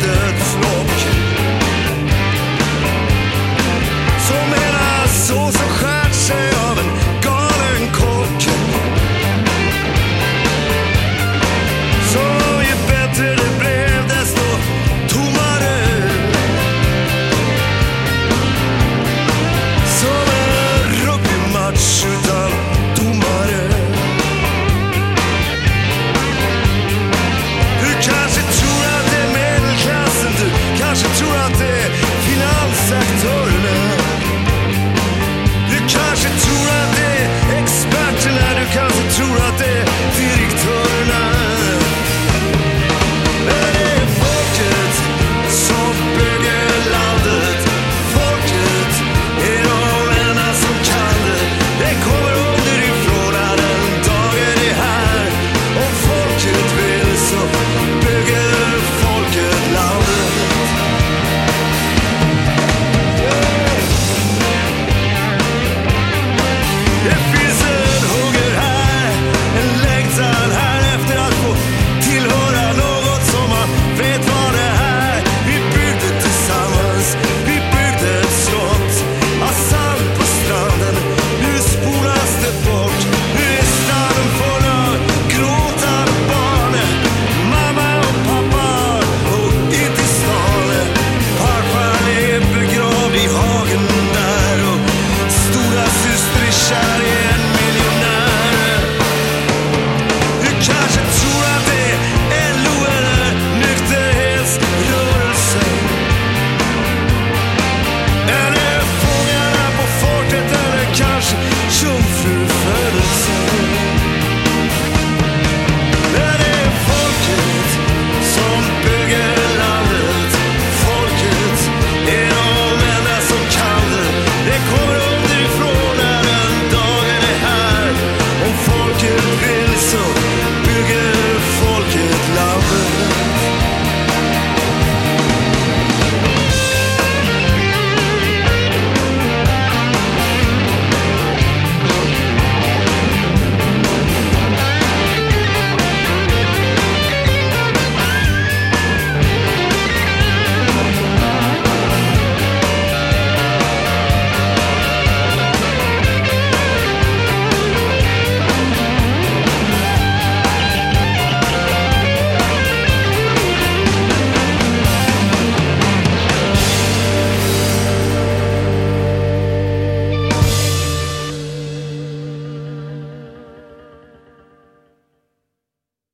the